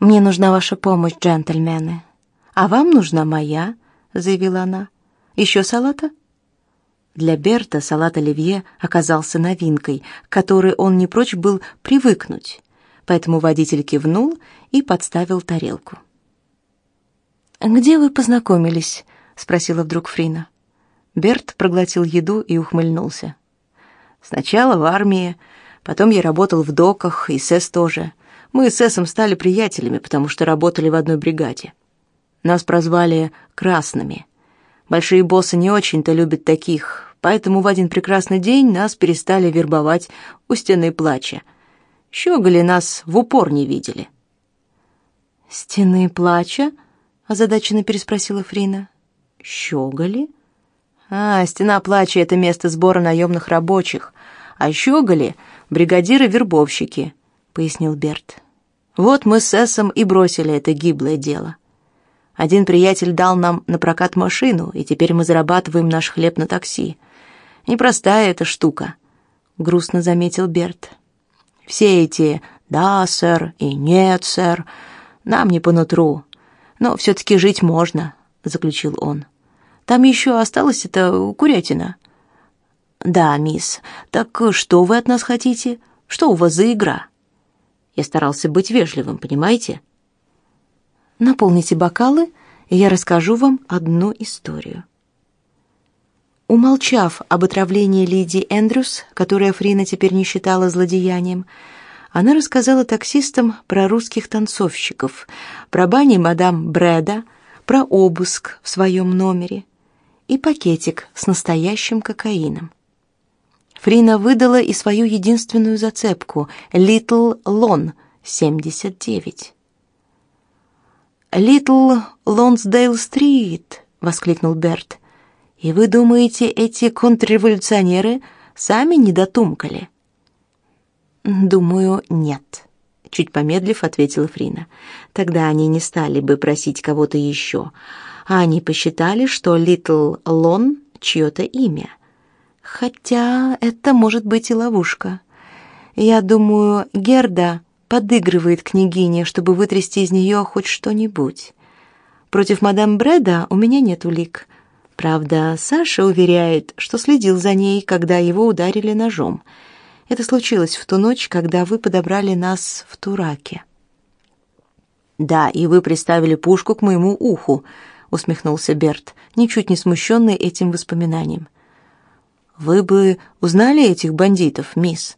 «Мне нужна ваша помощь, джентльмены. А вам нужна моя», — заявила она. «Еще салата?» Для Берта салат оливье оказался новинкой, к которой он не прочь был привыкнуть, поэтому водитель кивнул и подставил тарелку. «Где вы познакомились?» — спросила вдруг Фрина. Берт проглотил еду и ухмыльнулся. «Сначала в армии, потом я работал в доках, и Сэс тоже. Мы с Эсом стали приятелями, потому что работали в одной бригаде. Нас прозвали «красными». Большие боссы не очень-то любят таких, поэтому в один прекрасный день нас перестали вербовать у стены плача. Щеголи нас в упор не видели. «Стены плача?» — озадаченно переспросила Фрина. «Щеголи?» «А, стена плача — это место сбора наемных рабочих, а щеголи — бригадиры-вербовщики», — пояснил Берт. «Вот мы с Эсом и бросили это гиблое дело». Один приятель дал нам на прокат машину, и теперь мы зарабатываем наш хлеб на такси. Непростая эта штука, грустно заметил Берт. Все эти «да, сэр» и «нет, сэр» нам не по нутру. Но все-таки жить можно, заключил он. Там еще осталась эта курятина. Да, мисс. Так что вы от нас хотите? Что у вас за игра? Я старался быть вежливым, понимаете? Наполните бокалы, и я расскажу вам одну историю. Умолчав об отравлении Лидии Эндрюс, которое Фрина теперь не считала злодеянием, она рассказала таксистам про русских танцовщиков, про бани мадам Брэда, про обыск в своем номере и пакетик с настоящим кокаином. Фрина выдала и свою единственную зацепку — «Литл Лон» 79. «Литл Лонсдейл-стрит!» — воскликнул Берт. «И вы думаете, эти контрреволюционеры сами не дотумкали?» «Думаю, нет», — чуть помедлив ответила Фрина. «Тогда они не стали бы просить кого-то еще, а они посчитали, что Литл Лон — чье-то имя. Хотя это может быть и ловушка. Я думаю, Герда подыгрывает княгине, чтобы вытрясти из нее хоть что-нибудь. Против мадам Брэда у меня нет улик. Правда, Саша уверяет, что следил за ней, когда его ударили ножом. Это случилось в ту ночь, когда вы подобрали нас в Тураке. Да, и вы приставили пушку к моему уху, усмехнулся Берт, ничуть не смущенный этим воспоминанием. Вы бы узнали этих бандитов, мисс?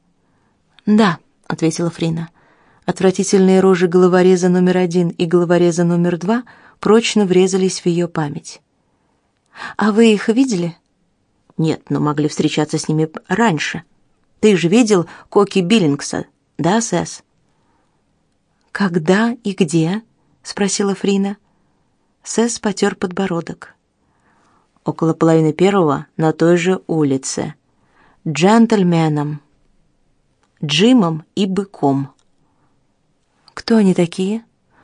Да, ответила Фрина. Отвратительные рожи головореза номер один и головореза номер два прочно врезались в ее память. «А вы их видели?» «Нет, но могли встречаться с ними раньше. Ты же видел Коки Биллингса, да, Сэс?» «Когда и где?» — спросила Фрина. Сэс потер подбородок. «Около половины первого на той же улице. Джентльменом, Джимом и Быком». Кто они такие?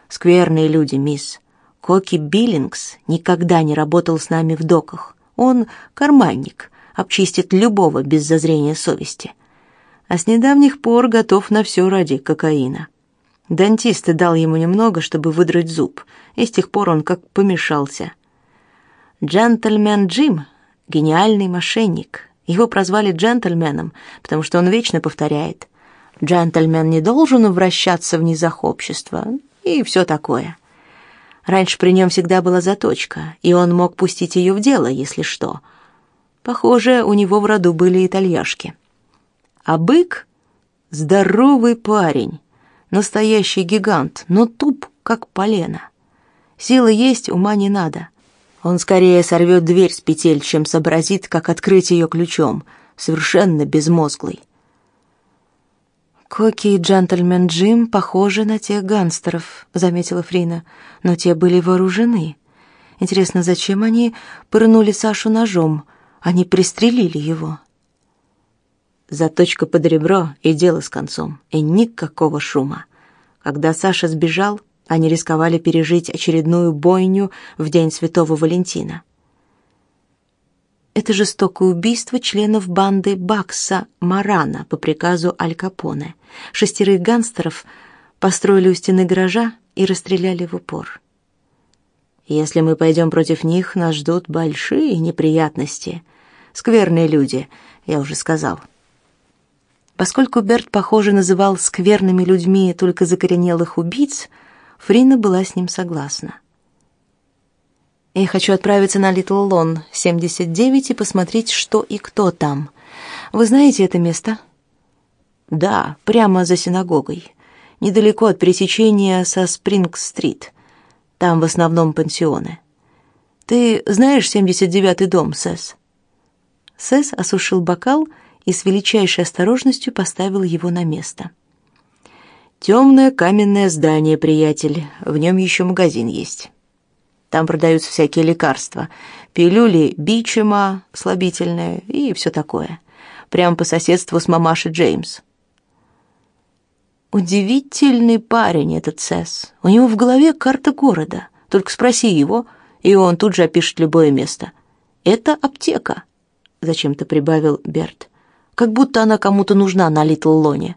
Скверные люди, мисс. Коки Биллингс никогда не работал с нами в доках. Он карманник, обчистит любого без зазрения совести. А с недавних пор готов на все ради кокаина. Дантист дал ему немного, чтобы выдрать зуб, и с тех пор он как помешался. Джентльмен Джим — гениальный мошенник. Его прозвали джентльменом, потому что он вечно повторяет Джентльмен не должен вращаться в низах общества и все такое. Раньше при нем всегда была заточка, и он мог пустить ее в дело, если что. Похоже, у него в роду были итальяшки. А бык — здоровый парень, настоящий гигант, но туп, как полено. Силы есть, ума не надо. Он скорее сорвет дверь с петель, чем сообразит, как открыть ее ключом, совершенно безмозглый. «Коки и джентльмен Джим похожи на тех гангстеров», — заметила Фрина, «но те были вооружены. Интересно, зачем они пырнули Сашу ножом? Они пристрелили его». Заточка под ребро и дело с концом, и никакого шума. Когда Саша сбежал, они рисковали пережить очередную бойню в день Святого Валентина. Это жестокое убийство членов банды Бакса Марана по приказу Аль Капоне. Шестерых гангстеров построили у стены гаража, и расстреляли в упор. Если мы пойдем против них, нас ждут большие неприятности. Скверные люди, я уже сказал. Поскольку Берт, похоже, называл скверными людьми только закоренелых убийц, Фрина была с ним согласна. Я хочу отправиться на Литл Лон, 79, и посмотреть, что и кто там. Вы знаете это место? Да, прямо за синагогой, недалеко от пересечения со Спринг-стрит. Там в основном пансионы. Ты знаешь 79-й дом, Сэс? Сэс осушил бокал и с величайшей осторожностью поставил его на место. Темное каменное здание, приятель. В нем еще магазин есть. Там продаются всякие лекарства, пилюли бичема, слабительное и все такое. Прямо по соседству с мамашей Джеймс. Удивительный парень этот Сэс. У него в голове карта города. Только спроси его, и он тут же опишет любое место. Это аптека, зачем-то прибавил Берт. Как будто она кому-то нужна на Литл Лоне.